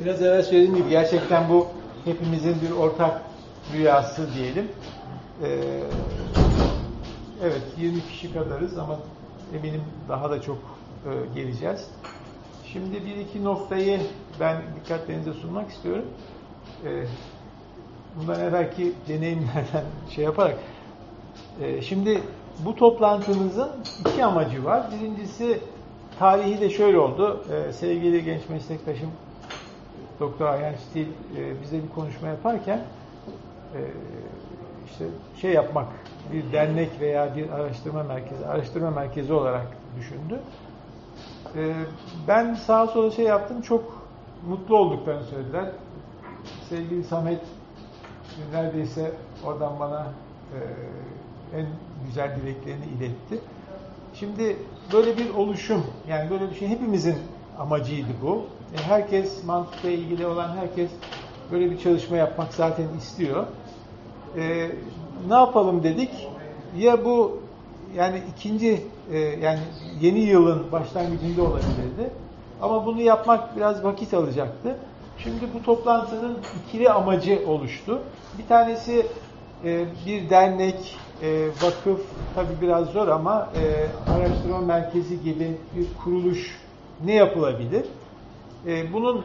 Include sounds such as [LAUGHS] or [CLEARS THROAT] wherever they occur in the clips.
biraz evvel söylediğim gibi gerçekten bu hepimizin bir ortak rüyası diyelim. Ee, evet 20 kişi kadarız ama eminim daha da çok e, geleceğiz. Şimdi bir iki noktayı ben dikkatlerinize sunmak istiyorum. Ee, bundan evvelki deneyimlerden [LAUGHS] şey yaparak. Ee, şimdi bu toplantımızın iki amacı var. Birincisi tarihi de şöyle oldu. Ee, sevgili genç meslektaşım Doktor Ayhan Stil e, bize bir konuşma yaparken e, işte şey yapmak, bir dernek veya bir araştırma merkezi, araştırma merkezi olarak düşündü. E, ben sağa sola şey yaptım, çok mutlu olduklarını söylediler. Sevgili Samet neredeyse oradan bana en güzel dileklerini iletti. Şimdi böyle bir oluşum, yani böyle bir şey hepimizin amacıydı bu. E, herkes, mantıkla ilgili olan herkes böyle bir çalışma yapmak zaten istiyor. E, ne yapalım dedik? Ya bu yani ikinci e, yani yeni yılın başlangıcında olabilirdi. Ama bunu yapmak biraz vakit alacaktı. Şimdi bu toplantının ikili amacı oluştu. Bir tanesi e, bir dernek, e, vakıf, tabi biraz zor ama e, araştırma merkezi gibi bir kuruluş ne yapılabilir? E, bunun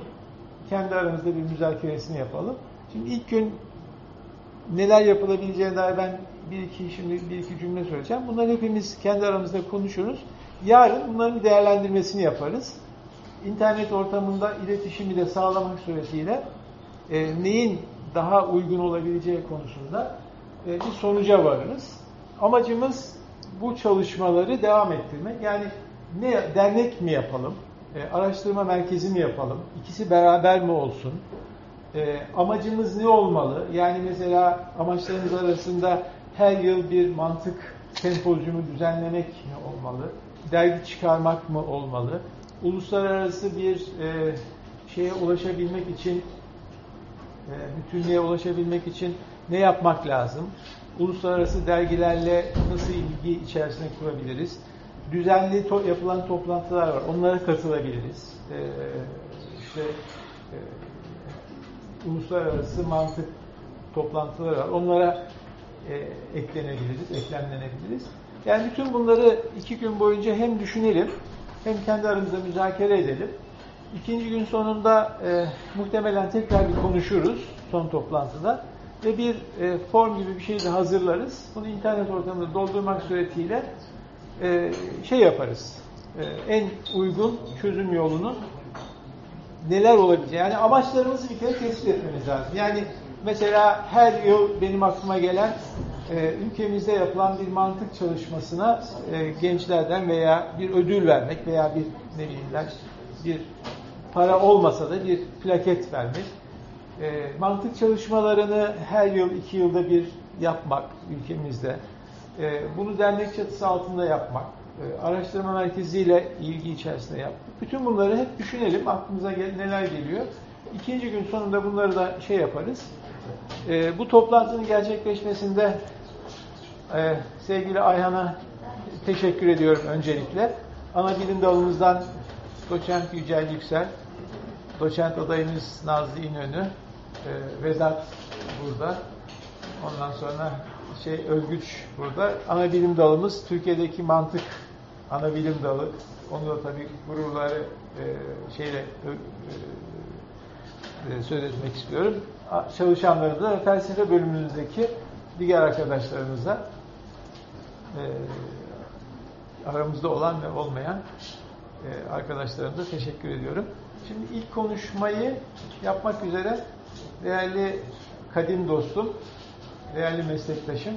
kendi aramızda bir müzakeresini yapalım. Şimdi ilk gün neler yapılabileceğine dair ben bir iki şimdi bir iki cümle söyleyeceğim. Bunları hepimiz kendi aramızda konuşuruz. Yarın bunların bir değerlendirmesini yaparız. İnternet ortamında iletişimi de sağlamak suretiyle e, neyin daha uygun olabileceği konusunda e, bir sonuca varırız. Amacımız bu çalışmaları devam ettirmek. Yani ne dernek mi yapalım? E, araştırma merkezi mi yapalım? İkisi beraber mi olsun? E, amacımız ne olmalı? Yani mesela amaçlarımız arasında her yıl bir mantık sempozyumu düzenlemek mi olmalı? Dergi çıkarmak mı olmalı? Uluslararası bir e, şeye ulaşabilmek için e, bütünlüğe ulaşabilmek için ne yapmak lazım? Uluslararası dergilerle nasıl ilgi içerisine kurabiliriz? Düzenli to yapılan toplantılar var. Onlara katılabiliriz. Ee, işte e, uluslararası mantık toplantıları var. Onlara e, eklenebiliriz, eklemlenebiliriz. Yani bütün bunları iki gün boyunca hem düşünelim, hem kendi aramızda müzakere edelim. İkinci gün sonunda e, muhtemelen tekrar bir konuşuruz son toplantıda ve bir e, form gibi bir şey de hazırlarız. Bunu internet ortamında doldurmak suretiyle e, şey yaparız. E, en uygun çözüm yolunu neler olabilir? Yani amaçlarımızı bir kere tespit etmemiz lazım. Yani mesela her yıl benim aklıma gelen e, ülkemizde yapılan bir mantık çalışmasına e, gençlerden veya bir ödül vermek veya bir ne bileyim bir para olmasa da bir plaket vermek. E, mantık çalışmalarını her yıl, iki yılda bir yapmak ülkemizde. E, bunu dernek çatısı altında yapmak, e, araştırma merkeziyle ilgi içerisinde yapmak. Bütün bunları hep düşünelim, aklımıza gel neler geliyor. İkinci gün sonunda bunları da şey yaparız. E, bu toplantının gerçekleşmesinde e, sevgili Ayhan'a teşekkür ediyorum öncelikle. Ana bilim dalımızdan doçent Yücel Yüksel, doçent adayımız Nazlı İnönü, e, Vedat burada. Ondan sonra şey Özgüç burada. Ana bilim dalımız Türkiye'deki mantık ana bilim dalı. Onu da tabii gururları e, şeyle e, e, söz etmek istiyorum. Çalışanları da felsefe bölümümüzdeki diğer arkadaşlarımıza e, aramızda olan ve olmayan e, arkadaşlarımıza teşekkür ediyorum. Şimdi ilk konuşmayı yapmak üzere değerli kadim dostum değerli meslektaşım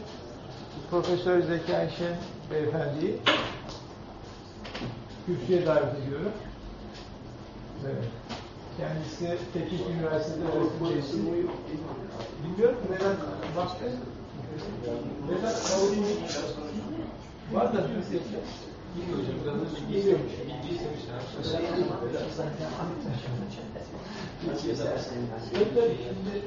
Profesör Zeki Ayşen Beyefendi'yi kürsüye davet ediyorum. Evet. Kendisi Teknik Üniversitesi'de öğretim üyesi. Bilmiyorum Vedat baktı. Vedat Kavur'un var da. Biraz önce geliyormuş. Tabii tabii. Şimdi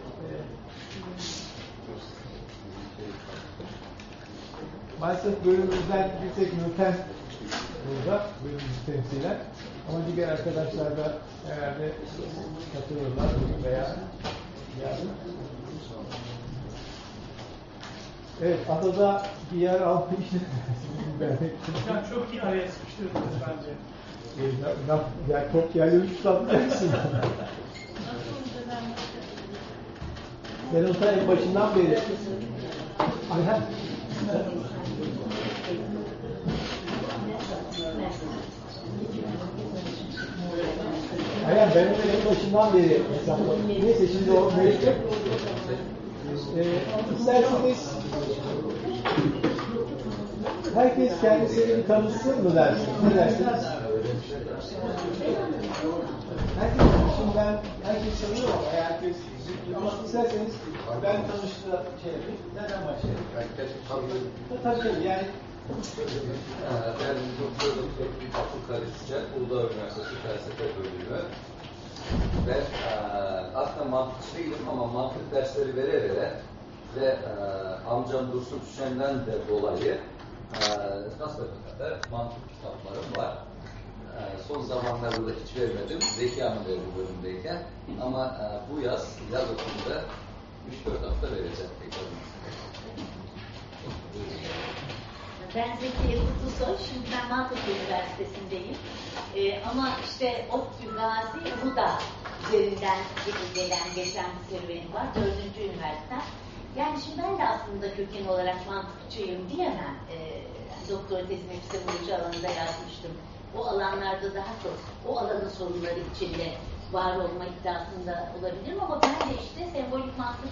Maalesef bölümümüzden bir tek Nurten burada, bölümümüzü temsilen. Ama diğer arkadaşlar da herhalde katılırlar veya yarın. Evet, adada bir yer alma işi. Hocam çok iyi araya sıkıştırdınız bence. Ee, ya çok yerleri tutamayacaksın. Sen o en başından beri. Ayhan. Ayhan ben onu en başından beri hesapladım. Neyse şimdi o mevcut. Ee, herkes kendisini bir tanıtsın mı dersin? Ne dersiniz? Herkes şimdiden herkes tanıyor ama herkes ama isterseniz ben tanıştığım şey yapayım. Neden başlayalım? Tabii tabii yani Ee, Ben Doktor Doktor Abdul Kadir Çiçek, Uludağ Üniversitesi Felsefe Bölümü. Ben e, aslında mantıkçı değilim ama mantık dersleri vere vere ve e, amcam Dursun Tüçen'den de dolayı e, kadar mantık kitaplarım var. E, son zamanlarda da hiç vermedim. Zeki Hanım bölümdeyken. Ama e, bu yaz, yaz okulunda 3-4 hafta vereceğim tekrar. Ben Zekiye Kutlusoy, şimdi ben Maltepe Üniversitesi'ndeyim. Ee, ama işte ODTÜ Gazi Uludağ üzerinden gelen, geçen bir serüvenim var. Dördüncü üniversite. Yani şimdi ben de aslında köken olarak mantıkçıyım diyemem. Ee, doktora tezimi epistemoloji alanında yazmıştım. O alanlarda daha çok, o alanın sorunları içinde var olma iddiasında olabilirim ama ben de işte sembolik mantık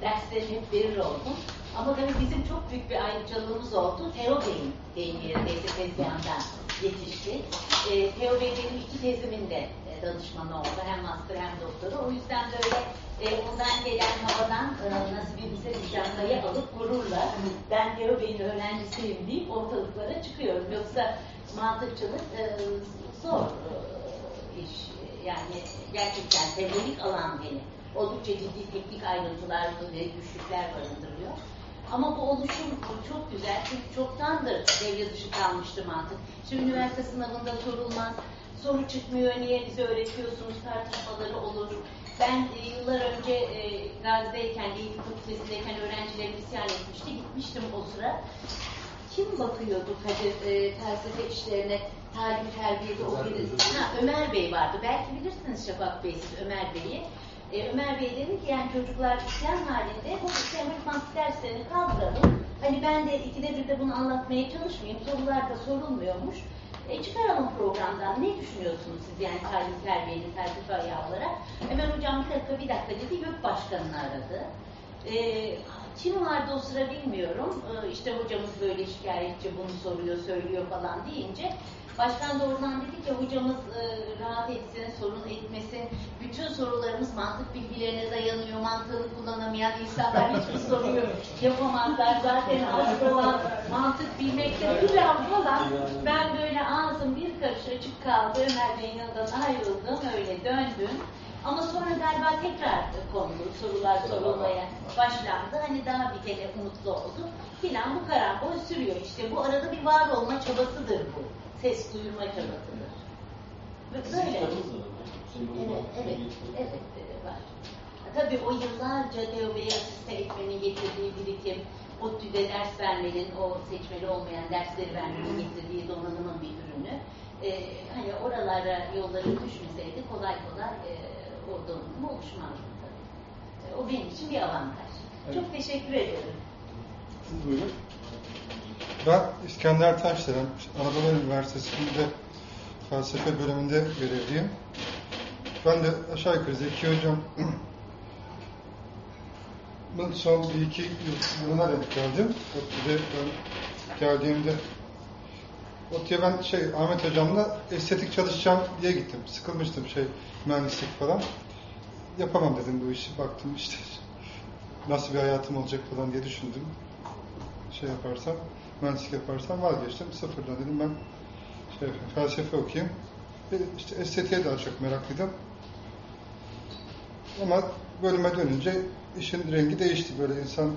derslerini verir oldum. Ama tabii bizim çok büyük bir ayrıcalığımız oldu. Teo Bey'in deyim yerindeyse tezgahından yetişti. E, Teo Bey benim iki tezimin de e, danışmanı oldu. Hem master hem doktora. O yüzden böyle e, ondan gelen havadan e, nasibimize nişanlayı alıp gururla ben Teo Bey'in öğrencisiyim deyip ortalıklara çıkıyorum. Yoksa mantıkçılık e, zor e, iş. Yani gerçekten teorik alan beni oldukça ciddi teknik ayrıntılar ve güçlükler barındırıyor. Ama bu oluşum çok güzel çünkü çoktandır devre dışı kalmıştı mantık. Şimdi üniversite sınavında sorulmaz, soru çıkmıyor, niye bize öğretiyorsunuz, tartışmaları olur. Ben e, yıllar önce e, Gazi'deyken, Eğitim Fakültesi'ndeyken öğrencilerim isyan etmişti, gitmiştim o sıra. Kim bakıyordu Kadir e, felsefe işlerine, talim terbiyede o? Ha, Ömer Bey vardı. Belki bilirsiniz Şafak Bey siz Ömer Bey'i. E, Ömer Bey dedi ki yani çocuklar isyan halinde bu sembolik mantık derslerini kaldıralım. Hani ben de ikide bir de bunu anlatmaya çalışmayayım. Sorular da sorulmuyormuş. E, çıkaralım programdan. Ne düşünüyorsunuz siz yani talim terbiyeli felsefe ayağı olarak? Ömer hocam bir dakika bir dakika dedi. Gök başkanını aradı. E, kim vardı o sıra bilmiyorum. E, işte hocamız böyle şikayetçi bunu soruyor, söylüyor falan deyince Başkan doğrudan dedi ki hocamız e, rahat etsin, sorun etmesin. Bütün sorularımız mantık bilgilerine dayanıyor. Mantığını kullanamayan insanlar hiçbir soruyu yapamazlar. Zaten asıl olan mantık bilmekte filan falan. Ben böyle ağzım bir karış açık kaldı. Ömer Bey'in yanından ayrıldım. Öyle döndüm. Ama sonra galiba tekrar konulu sorular sorulmaya başlandı. Hani daha bir kere umutlu oldum. Filan bu karambol sürüyor. İşte bu arada bir var olma çabasıdır bu ses duyurma çabasıdır. Böyle. Evet, evet, evet, evet var. Tabii o yıllarca Teo Bey'e asiste etmenin getirdiği birikim, ODTÜ'de ders vermenin, o seçmeli olmayan dersleri vermenin getirdiği donanımın bir ürünü. Ee, hani oralara yolları düşmeseydi kolay kolay e, o donanım oluşmazdı tabii. O benim için bir avantaj. Evet. Çok teşekkür ederim. Siz buyurun. Ben İskender Taşdelen, Anadolu Üniversitesi'nde felsefe bölümünde görevliyim. Ben de aşağı yukarı Zeki Hocam [CLEARS THROAT] son bir iki yılına denk geldim. ODTÜ'de ben geldiğimde ODTÜ'ye ben şey Ahmet Hocam'la estetik çalışacağım diye gittim. Sıkılmıştım şey mühendislik falan. Yapamam dedim bu işi. Baktım işte [LAUGHS] nasıl bir hayatım olacak falan diye düşündüm. Şey yaparsam mühendislik yaparsam vazgeçtim. Sıfırdan dedim ben şey, felsefe okuyayım. Ve işte estetiğe daha çok meraklıydım. Ama bölüme dönünce işin rengi değişti. Böyle insan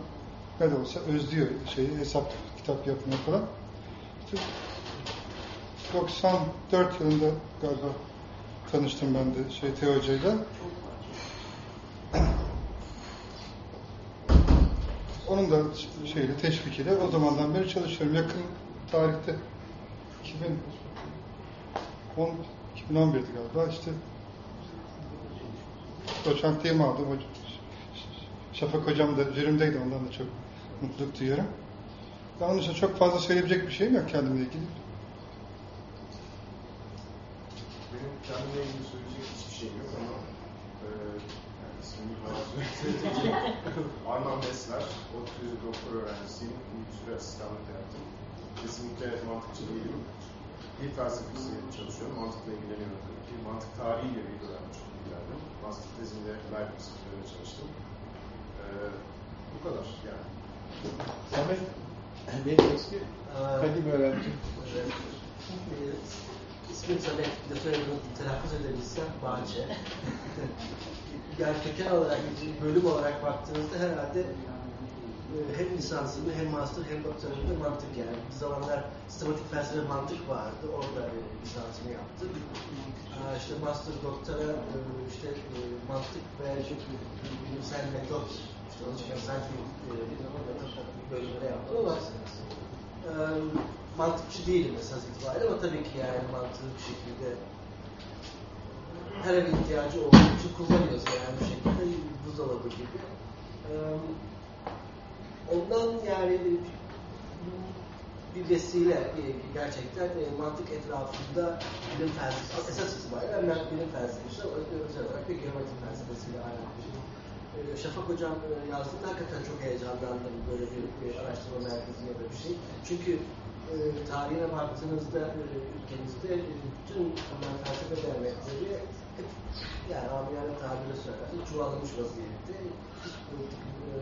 ne de olsa özlüyor şeyi, hesap, kitap yapmayı falan. İşte 94 yılında galiba tanıştım ben de şey Teo Hoca'yla. Onun da şeyle teşvikiyle o zamandan beri çalışıyorum. Yakın tarihte 2010 2011'di galiba işte doçentliğimi aldım. Şafak hocam da üzerimdeydi ondan da çok mutluluk duyuyorum. Ben onun için çok fazla söyleyebilecek bir şeyim yok kendimle ilgili. Benim kendimle ilgili söyleyecek hiçbir şeyim yok ama e, yani ismini falan söyleyeyim. [LAUGHS] Arman Besler, ODTÜ doktor öğrencisiyim. Bir süre asistanlık yaptım. Kesinlikle mantıkçı değilim. Dil felsefesi çalışıyorum. Mantıkla ilgileniyorum tabii ki. Mantık tarihiyle bir dönem çok ilgilendim. Master tezimde Leibniz üzerine çalıştım. E, bu kadar yani. Samet, benim eski kadim öğrencim. Samet, bir de soyadımı telaffuz edebilsem Bahçe. [LAUGHS] yani köken olarak, bölüm olarak baktığınızda herhalde e, hem lisansımı hem master hem doktoramda mantık yani. Bir zamanlar sistematik felsefe mantık vardı. Orada e, lisansımı yaptım. İşte master doktora e, işte mantık ve bilimsel metot işte e, metot bölümleri yaptım ama mantıkçı değilim esas itibariyle ama tabii ki yani mantığı bir şekilde her eve ihtiyacı olduğu için kullanıyoruz yani bir şekilde buzdolabı gibi. Ondan yani bir vesile gerçekten mantık etrafında bilim felsefesi, esas itibariyle ben bilim felsefesi özel olarak bir geometri felsefesiyle. Ee, Şafak Hocam yazdığında hakikaten çok heyecanlandım böyle bir, bir araştırma merkezi ya da bir şey. Çünkü e, tarihine baktığınızda e, ülkemizde e, bütün temel felsefe dernekleri yani amiyane tabirle söylersek çuvallamış vaziyette. Politik, e,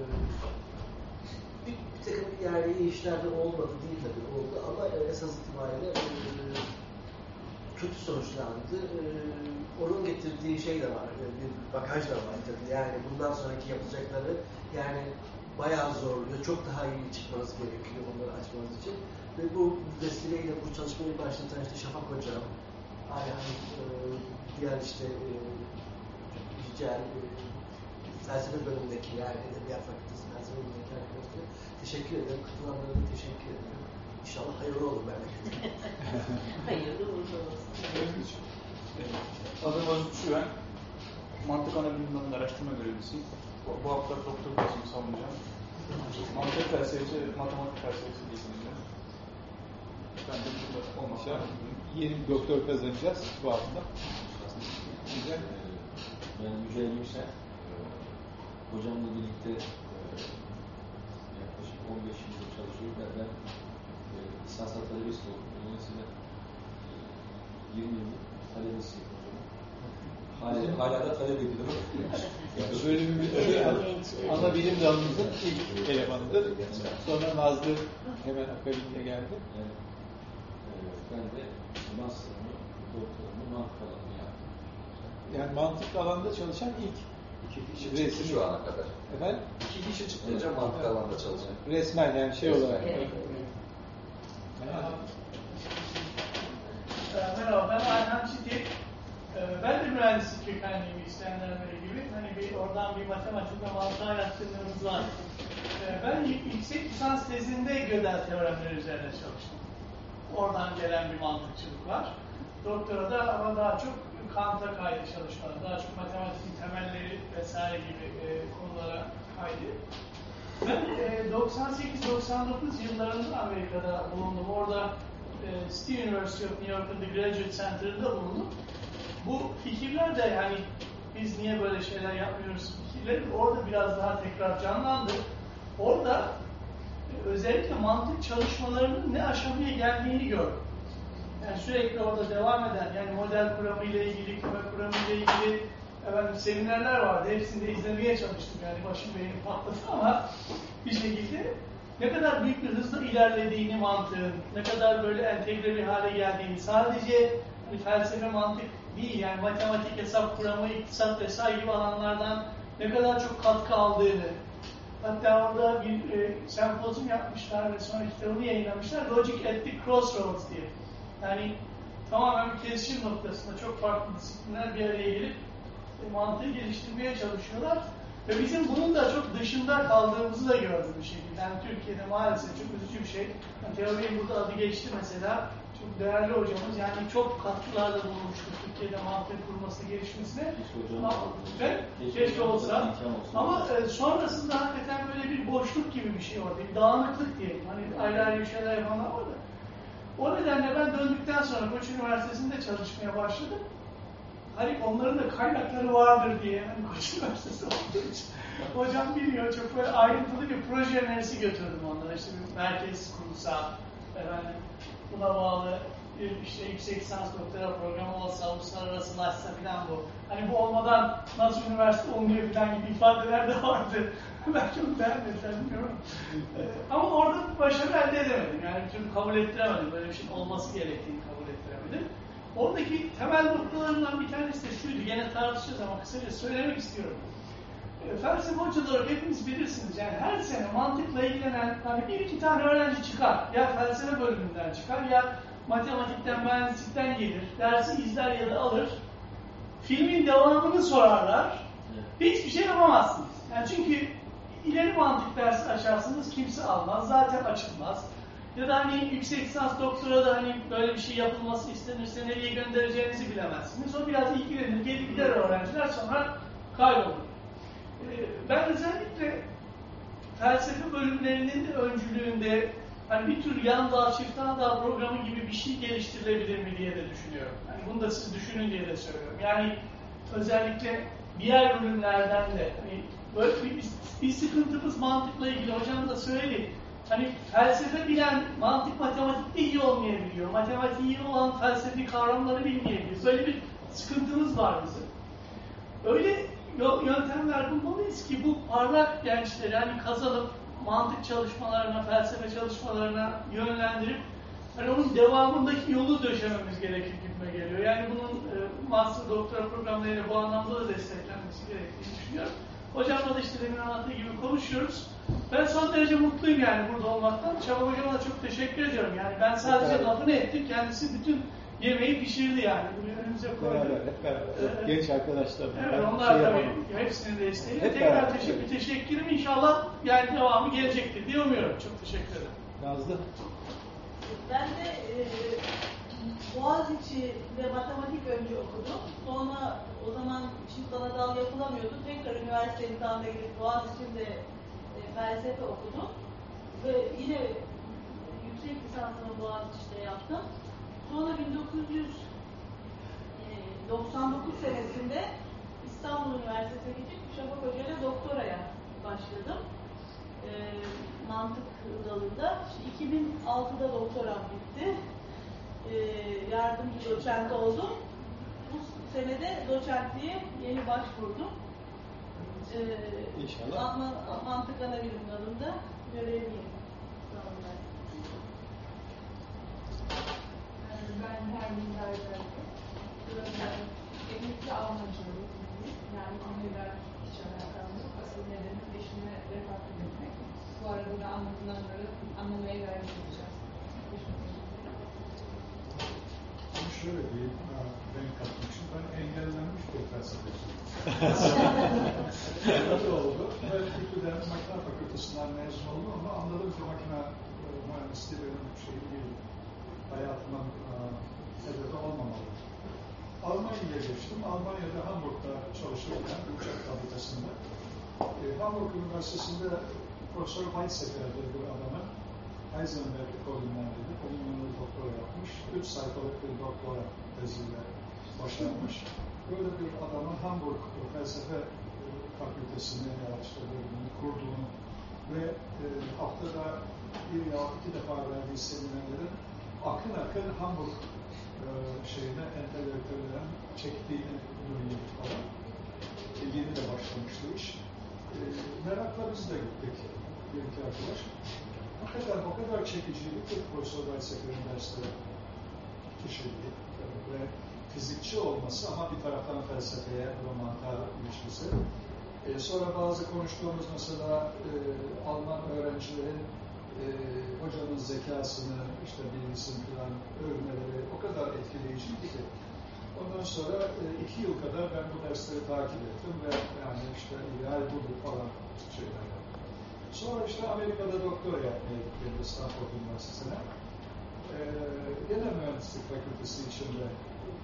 bir, bir takım yani iyi işler de olmadı değil tabii oldu ama e, esas itibariyle e, kötü sonuçlandı. E, onun getirdiği şey de var, e, bir bagaj da var tabii. Yani bundan sonraki yapacakları yani bayağı zorluyor. Çok daha iyi çıkmanız gerekiyor onları açmanız için. Ve bu vesileyle bu çalışmayı başlatan işte Şafak Hocam, Ayhan, e, diğer işte e, Yücel, e, felsefe bölümündeki yani Edebiyat Fakültesi felsefe bölümündeki arkadaşlara teşekkür ederim. Katılanlara da teşekkür ederim. İnşallah hayırlı olur memlekete. [LAUGHS] Hayırlı uğurlu olsun. Adım Aziz Şüven. Mantık analizi alanında araştırma görevlisiyim. Bu, bu hafta doktor tezimi savunacağım. Mantık felsefesi, matematik felsefesi disiplini. Ben de burada olmasa Yeni bir doktor kazanacağız bu hafta. Güzel. Ben Yücel Yüksel. Ee, Hocamla birlikte e, yaklaşık 15 yıldır çalışıyoruz. Ben, ben e, lisansat talebesi oldum. Dolayısıyla e, 20 yıllık talebesiyim hocam. Hala, hala da talep ediyorum. Bölümü [LAUGHS] bitirdi. Ana bilim dalımızın ilk elemanıdır. Sonra Nazlı hemen akabinde geldi. Yani, e, ben de master'ımı, doktorumu mantık alanı yaptım. Yani mantık alanda çalışan ilk İki kişi Resim. çıktı şu ana kadar. efendim İki kişi çıktı hocam mantık alanında çalışan. resmen yani şey Resmen. olarak. Evet. Ee, Merhaba, ben Ayhan Çitik. Ee, Ben de mühendislik kökenliyim isteyenler böyle gibi. Hani bir oradan bir matematik ve mantığa yatkınlığımız var. Ee, Ben yüksek lisans tezinde Gödel teoremleri üzerine çalıştım. Oradan gelen bir mantıkçılık var. Doktora da ama daha çok Kant'a kaydı çalışmalar. Daha çok matematiğin temelleri vesaire gibi e, konulara kaydı. Ben e, 98-99 yıllarında Amerika'da bulundum. Orada e, City University of New York'un The Graduate Center'ında bulundum. Bu fikirler de yani biz niye böyle şeyler yapmıyoruz fikirleri orada biraz daha tekrar canlandı. Orada özellikle mantık çalışmalarının ne aşamaya geldiğini gördüm. Yani sürekli orada devam eden yani model kuramı ile ilgili, küme kuramı ile ilgili efendim, seminerler vardı. Hepsini de izlemeye çalıştım yani başım beynim patladı ama bir şekilde ne kadar büyük bir hızla ilerlediğini mantığın, ne kadar böyle entegre bir hale geldiğini, sadece hani felsefe mantık değil yani matematik, hesap kuramı, iktisat vesaire gibi alanlardan ne kadar çok katkı aldığını, hatta orada bir e, sempozyum yapmışlar ve sonra kitabını yayınlamışlar. Logic at the Crossroads diye. Yani tamamen bir kesişim noktasında çok farklı disiplinler bir araya gelip e, mantığı geliştirmeye çalışıyorlar. Ve bizim bunun da çok dışında kaldığımızı da gördüm bir şekilde. Yani Türkiye'de maalesef çok üzücü bir şey. Yani Teori Bey'in burada adı geçti mesela. Değerli hocamız. Yani çok katkılarda bulunmuştur Türkiye'de mantığı kurması, gelişmesine. Ve Keşke olsa. Ama e, sonrasında hakikaten böyle bir boşluk gibi bir şey orada. Bir dağınıklık diyelim. Hani ayrı ayrı bir şeyler yapanlar var da. O nedenle ben döndükten sonra Koç Üniversitesi'nde çalışmaya başladım. Hani onların da kaynakları vardır diye hani Koç Üniversitesi olduğu için hocam biliyor çok böyle ayrıntılı bir proje önerisi götürdüm onlara işte bir merkez kurulsa efendim buna bağlı bir işte yüksek lisans doktora programı olsa uluslararasılaşsa falan bu. Hani bu olmadan nasıl üniversite olmuyor falan gibi ifadeler de vardı. [LAUGHS] ben çok beğenmedim bilmiyorum. Ee, Ama orada başarı elde edemedim. Yani bir kabul ettiremedim. Böyle bir şeyin olması gerektiğini kabul ettiremedim. Oradaki temel noktalarından bir tanesi de şuydu. Gene tartışacağız ama kısaca söylemek istiyorum. Felsefe hocaları hepiniz bilirsiniz. Yani her sene mantıkla ilgilenen hani bir iki tane öğrenci çıkar. Ya felsefe bölümünden çıkar ya matematikten, mühendislikten gelir. Dersi izler ya da alır. Filmin devamını sorarlar. Hiçbir şey yapamazsınız. Yani çünkü ileri mantık dersi açarsınız kimse almaz. Zaten açılmaz. Ya da hani yüksek lisans doktora da hani böyle bir şey yapılması istenirse nereye göndereceğinizi bilemezsiniz. O biraz ilgilenir, gelir gider öğrenciler sonra kaybolur. Ben özellikle felsefe bölümlerinin de öncülüğünde hani bir tür yan dal, çift dal programı gibi bir şey geliştirilebilir mi diye de düşünüyorum. Hani bunu da siz düşünün diye de söylüyorum. Yani özellikle diğer bölümlerden de hani böyle bir, bir sıkıntımız mantıkla ilgili hocam da söyledi. Hani felsefe bilen mantık matematikte iyi olmayabiliyor. Matematiği iyi olan felsefi kavramları bilmeyebiliyor. Böyle bir sıkıntımız var bizim. Öyle yöntemler bulmalıyız ki bu parlak gençleri hani kazanıp mantık çalışmalarına, felsefe çalışmalarına yönlendirip hani onun devamındaki yolu döşememiz gerekir gibime geliyor. Yani bunun e, master doktora programlarıyla bu anlamda da desteklenmesi gerektiğini düşünüyorum. Hocamla da işte demin anlattığı gibi konuşuyoruz. Ben son derece mutluyum yani burada olmaktan. Çaba hocama da çok teşekkür ediyorum. Yani ben sadece lafını ettim. Kendisi bütün yemeği pişirdi yani. Önümüze koydu. Beraber, hep beraber. Evet. Genç arkadaşlar. Evet, onlar şey tabii yapamam. hepsinin desteği. Hep Tekrar beraber, teşekkür, evet. teşekkürüm. İnşallah yani devamı gelecektir diye umuyorum. Çok teşekkür ederim. Nazlı. Ben de e, Boğaziçi ve matematik önce okudum. Sonra o zaman çift ana dal yapılamıyordu. Tekrar üniversite imtihanına girip Boğaziçi'nde e, felsefe okudum. Ve yine yüksek lisansımı Boğaziçi'de yaptım. Sonra 1999 senesinde İstanbul Üniversitesi'ne gidip Şafak Hoca ile doktoraya başladım. E, mantık dalında. İşte 2006'da doktoram bitti. E, yardımcı doçent oldum. Bu senede doçentliğe yeni başvurdum. E, İnşallah. mantık ana bilim dalında görevliyim. şu anda. Ben her derdim. Emekli almacılığı yani anneler hiç alakam yok. Asıl nedeni eşime refah etmek. Bu arada da anlatılanları anlamaya gayret edeceğiz. Şöyle diyeyim, ben için ben engellenmiş bir felsefeciyim. [LAUGHS] Öyle oldu. Ben Kültürden Makine Fakültesinden mezun oldum ama anladım ki makine e, mühendisliği benim şey değil. Hayatımın e, hedefi olmamalı. Almanya'ya geçtim. Almanya'da Hamburg'da çalışırken uçak fabrikasında. E, Hamburg Üniversitesi'nde Profesör Weizsäcker diye bir adamın Heisenberg ekolünden dedi. Onun yanında doktora yapmış. Üç sayfalık bir doktora teziyle başlamış. Böyle bir adamın Hamburg Felsefe e, Fakültesini ya işte bölümünü kurduğunu ve e, haftada bir ya iki defa verdiği seminerlerin akın akın Hamburg e, şeyine entelektüellerin çektiğini duyduk falan. Yeni de başlamıştı iş. E, merakla biz de gittik. Bir iki arkadaş. Hakikaten o kadar çekiciydi ki Profesör Weizsäcker'in dersleri kişiliği ve fizikçi olması ama bir taraftan felsefeye ve ilişkisi. E, sonra bazı konuştuğumuz mesela e, Alman öğrencilerin e, hocanın zekasını, işte bilgisini falan övmeleri o kadar etkileyiciydi ki. Ondan sonra e, iki yıl kadar ben bu dersleri takip ettim ve yani işte ideal budur falan şeyler yaptım. Sonra işte Amerika'da doktora yapmaya gittim Stanford Üniversitesi'ne. Ee, gene mühendislik fakültesi içinde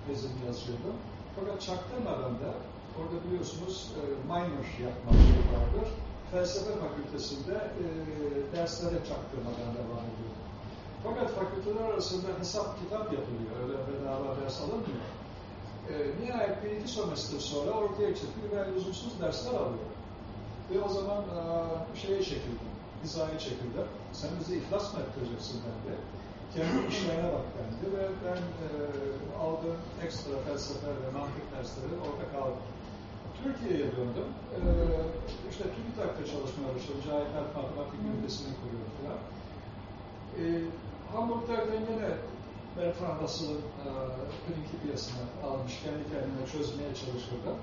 tezimi yazıyordum. Fakat çaktırmadan da orada biliyorsunuz e, minor yapma şeyi vardır. Felsefe fakültesinde e, derslere çaktırmadan devam ediyordum. Fakat fakülteler arasında hesap kitap yapılıyor. Öyle bedava ders alınmıyor. E, nihayet bir iki sömestr sonra ortaya çıktı ve lüzumsuz dersler alıyorum. Ve o zaman e, şeye çekildim, hizaya çekildim. Sen bizi iflas mı ettireceksin bende? Kendi işlerine bak dendi ve ben e, aldığım ekstra felsefe ve mantık dersleri orada kaldım. Türkiye'ye döndüm. E, işte TÜBİTAK'ta çalışmaya başladım. Cahitler Matematik Ünitesi'ni kuruyorum falan. E, Hamburg'dayken yine Bertrand Russell'ın e, Principia'sını almış, kendi kendine çözmeye çalışırdım.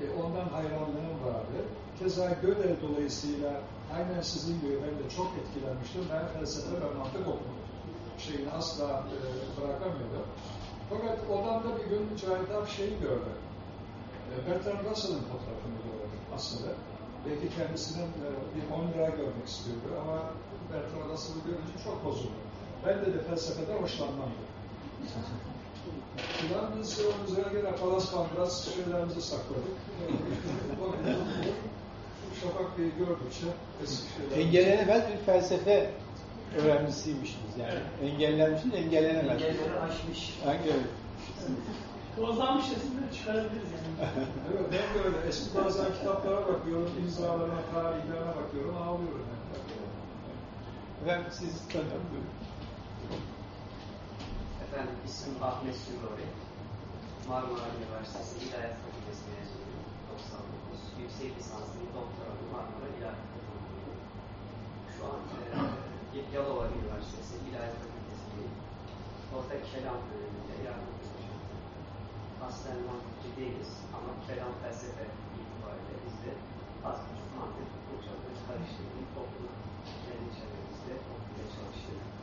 E, ondan hayranlığım vardı. Keza Gödel dolayısıyla aynen sizin gibi ben de çok etkilenmiştim. Ben felsefe ve mantık okudum. Şeyini asla e, bırakamıyordum. Fakat odamda bir gün Cahit şeyi gördüm. E, Bertrand Russell'ın fotoğrafını gördüm aslında. Belki kendisinin e, bir 10 lira görmek istiyordu ama Bertrand Russell'ı görünce çok bozuldu. Ben de, de felsefeden hoşlanmam. Onun üzerine gene palas pandras şeylerimizi sakladık. Şafak Bey'i gördükçe eski şeyler... Engellenemez bir felsefe öğrencisiymişsiniz yani. Engellenmişsiniz, engellenemez. Engelleri aşmış. Hangi evet. Tozlanmış resimleri çıkarabiliriz yani. Evet, ben de öyle. Eski bazen kitaplara bakıyorum, imzalarına, tarihlerine bakıyorum, ağlıyorum. Yani. Efendim siz tanıyorum. İsim Ahmet Sürori. Marmara Üniversitesi İlahiyat Fakültesi mezunuyum. 99. Yüksek lisansımı doktoramı Marmara İlahiyat Fakültesi'ndeyim. Şu an e, Yalova Üniversitesi İlahiyat Fakültesi'ndeyim. Orta kelam bölümünde yardımcı hocam. Aslen mantıkçı değiliz ama kelam felsefe itibariyle bizde az buçuk mantık kurcalıyoruz, karıştırdık, toplum kendi çevremizde okumaya çalışıyoruz.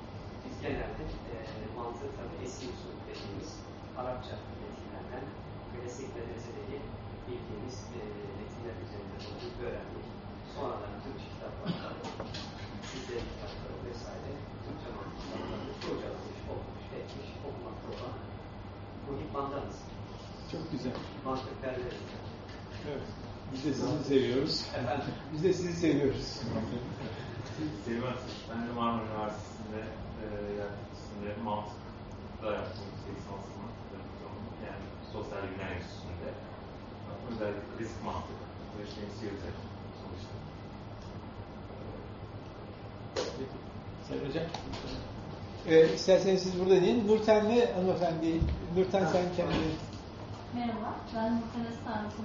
Biz genelde e, mantığı tabi eski usul dediğimiz Arapça metinlerden klasik medresedeki bildiğimiz e, metinler üzerinde okuyup öğrendik. Sonradan Türkçe kitaplar, sizde kitapları vesaire Türkçe mantık kitaplarını kurcalamış, okumuş, etmiş, okumakta olan bu hikmandanız. Çok güzel. Mantık berleriz. Evet. Biz de sizi seviyoruz. Efendim? Biz de sizi seviyoruz. Sevmez. Ben de Marmara Üniversitesi'nde e, yaklaşıkında mantıkla yaptım yüksek lisansımı. Yani sosyal bilimler enstitüsünde. Özellikle risk mantık ve şemsiye üzerine çalıştım. Sayın Hocam. Ee, isterseniz siz burada deyin. Nurten'le hanımefendi. Nurten sen kendini... Merhaba, ben Nurten Estarlıklı.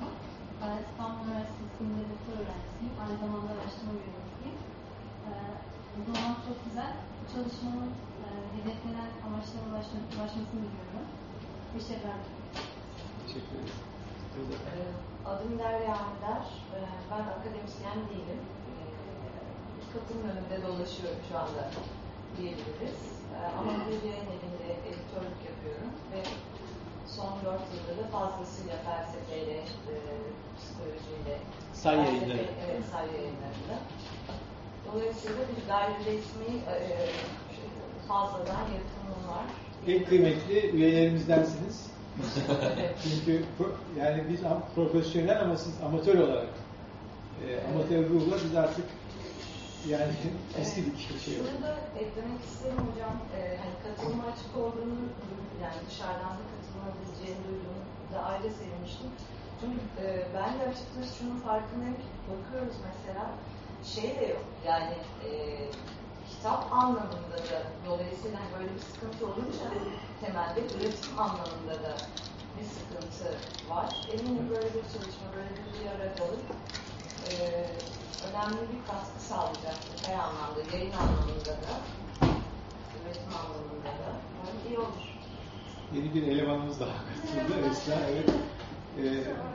Ben İstanbul Üniversitesi'nde doktor öğrencisiyim. Aynı zamanda araştırma görevlisiyim. Bu zaman çok güzel. Bu çalışmanın e, hedeflenen amaçlara ulaşma, ulaşmasını diliyorum. Teşekkürler. Teşekkür ederim. Ee, Adım Derya Ander. Ee, Ben akademisyen değilim. Ee, Kapının önünde dolaşıyorum şu anda diyebiliriz. Ama bir yayın evinde editörlük yapıyorum ve son dört yılda da fazlasıyla felsefeyle, e, psikolojiyle, Say felsefe- yayınları. Evet, say yayınlarında. Dolayısıyla bir gayriresmi e, e, fazladan yatırımım var. En kıymetli üyelerimizdensiniz. Çünkü yani biz profesyonel ama siz amatör olarak e, amatör ruhla biz artık yani [LAUGHS] eski bir şey yok. Şunu da eklemek isterim hocam. E, hani katılıma açık olduğunu yani dışarıdan da katılabileceğini duyduğumu da ayrı sevinmiştim. Çünkü e, ben de açıkçası şunun farkındayım ki bakıyoruz mesela şey de yok yani e, kitap anlamında da dolayısıyla hani böyle bir sıkıntı olunca temelde üretim anlamında da bir sıkıntı var. Eminim böyle bir çalışma, böyle bir aracılık e, önemli bir katkı sağlayacaktır her anlamda, yayın anlamında da, üretim anlamında da. Yani iyi olur. Yeni bir elemanımız daha katıldı. Esra evet. Ee,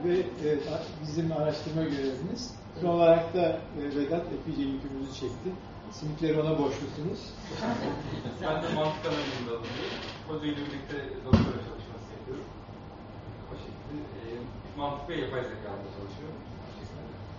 ve e, bizim araştırma görevimiz. Son olarak da e, Vedat epeyce yükümüzü çekti. Simitleri ona borçlusunuz. [LAUGHS] Ben de mantık analizinde alınıyorum. Hoca birlikte doktora çalışması yapıyorum. O şekilde e, mantık ve yapay zeka çalışıyorum.